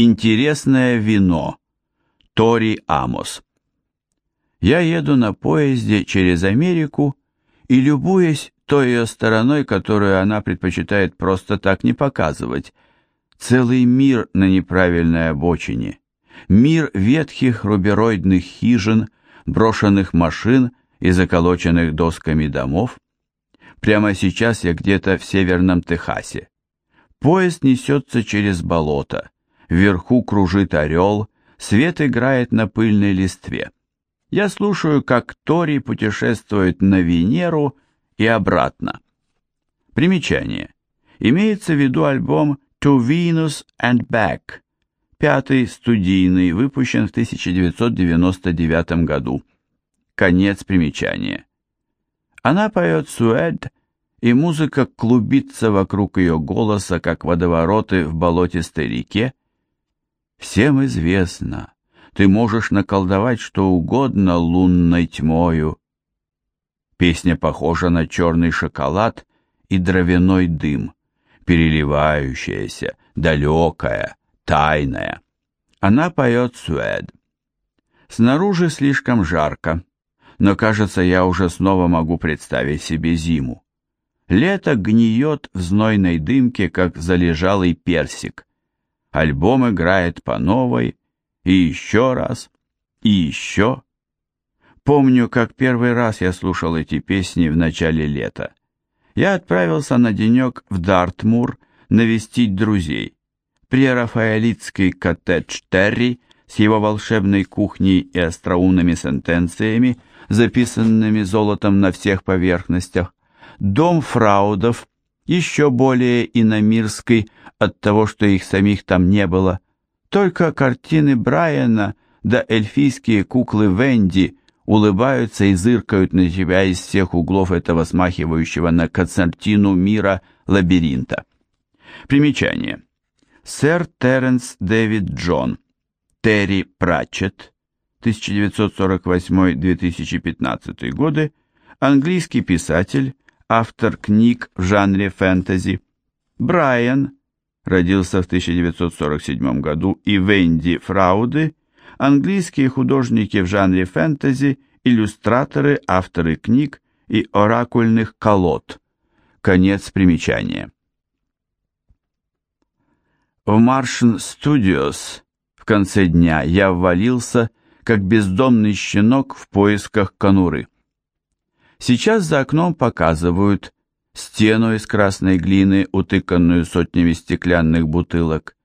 Интересное вино. Тори Амос. Я еду на поезде через Америку и любуясь той ее стороной, которую она предпочитает просто так не показывать. Целый мир на неправильной обочине. Мир ветхих рубероидных хижин, брошенных машин и заколоченных досками домов. Прямо сейчас я где-то в северном Техасе. Поезд несется через болото. Вверху кружит орел, свет играет на пыльной листве. Я слушаю, как Тори путешествует на Венеру и обратно. Примечание. Имеется в виду альбом To Venus and Back, пятый студийный, выпущен в 1999 году. Конец примечания. Она поет суэд, и музыка клубится вокруг ее голоса, как водовороты в болотистой реке. Всем известно, ты можешь наколдовать что угодно лунной тьмою. Песня похожа на черный шоколад и дровяной дым, переливающаяся, далекая, тайная. Она поет суэд. Снаружи слишком жарко, но, кажется, я уже снова могу представить себе зиму. Лето гниет в знойной дымке, как залежалый персик. Альбом играет по новой, и еще раз, и еще. Помню, как первый раз я слушал эти песни в начале лета. Я отправился на денек в Дартмур навестить друзей. Прерафаэлитский коттедж Терри с его волшебной кухней и остроумными сентенциями, записанными золотом на всех поверхностях, дом фраудов, еще более иномирский от того, что их самих там не было, только картины Брайана да эльфийские куклы Венди улыбаются и зыркают на тебя из всех углов этого смахивающего на концертину мира лабиринта. Примечание. Сэр Теренс Дэвид Джон, Терри Пратчетт, 1948-2015 годы, английский писатель, автор книг в жанре фэнтези. Брайан, родился в 1947 году, и Венди Фрауды, английские художники в жанре фэнтези, иллюстраторы, авторы книг и оракульных колод. Конец примечания. В Martian Studios в конце дня я ввалился, как бездомный щенок в поисках конуры. Сейчас за окном показывают стену из красной глины, утыканную сотнями стеклянных бутылок,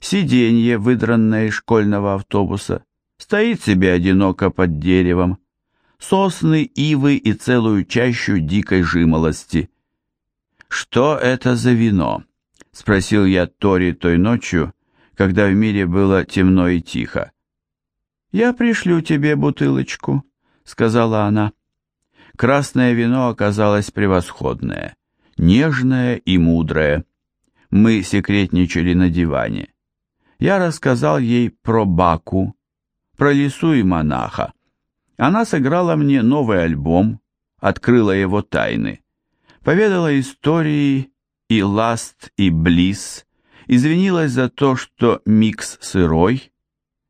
сиденье, выдранное из школьного автобуса, стоит себе одиноко под деревом, сосны, ивы и целую чащу дикой жимолости. «Что это за вино?» — спросил я Тори той ночью, когда в мире было темно и тихо. «Я пришлю тебе бутылочку», — сказала она. Красное вино оказалось превосходное, нежное и мудрое. Мы секретничали на диване. Я рассказал ей про Баку, про лесу и монаха. Она сыграла мне новый альбом, открыла его тайны, поведала истории и ласт, и близ, извинилась за то, что микс сырой.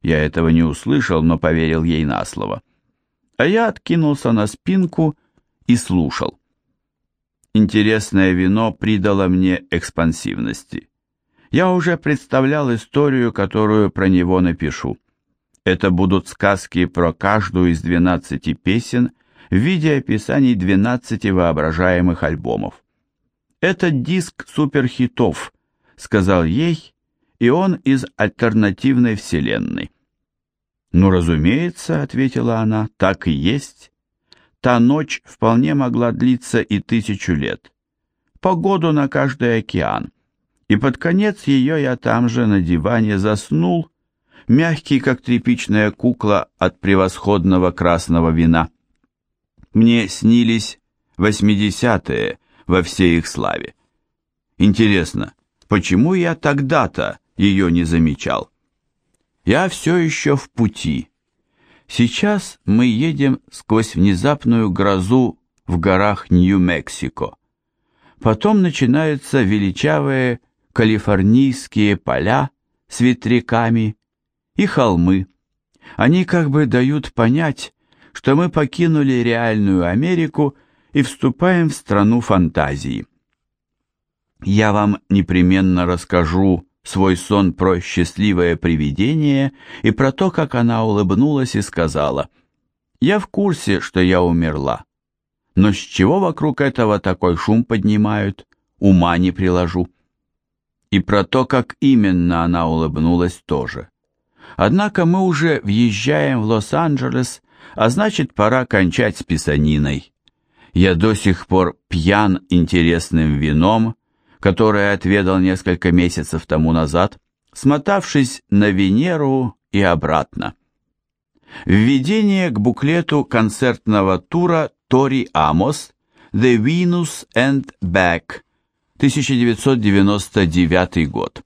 Я этого не услышал, но поверил ей на слово а я откинулся на спинку и слушал. Интересное вино придало мне экспансивности. Я уже представлял историю, которую про него напишу. Это будут сказки про каждую из двенадцати песен в виде описаний двенадцати воображаемых альбомов. Это диск суперхитов, сказал ей, и он из альтернативной вселенной. «Ну, разумеется», — ответила она, — «так и есть. Та ночь вполне могла длиться и тысячу лет. Погоду на каждый океан. И под конец ее я там же на диване заснул, мягкий, как тряпичная кукла от превосходного красного вина. Мне снились восьмидесятые во всей их славе. Интересно, почему я тогда-то ее не замечал? Я все еще в пути. Сейчас мы едем сквозь внезапную грозу в горах Нью-Мексико. Потом начинаются величавые калифорнийские поля с ветряками и холмы. Они как бы дают понять, что мы покинули реальную Америку и вступаем в страну фантазии. Я вам непременно расскажу свой сон про счастливое привидение и про то, как она улыбнулась и сказала, «Я в курсе, что я умерла, но с чего вокруг этого такой шум поднимают, ума не приложу». И про то, как именно она улыбнулась тоже. Однако мы уже въезжаем в Лос-Анджелес, а значит, пора кончать с писаниной. Я до сих пор пьян интересным вином, которое отведал несколько месяцев тому назад, смотавшись на Венеру и обратно. Введение к буклету концертного тура Тори Амос «The Venus and Back» 1999 год.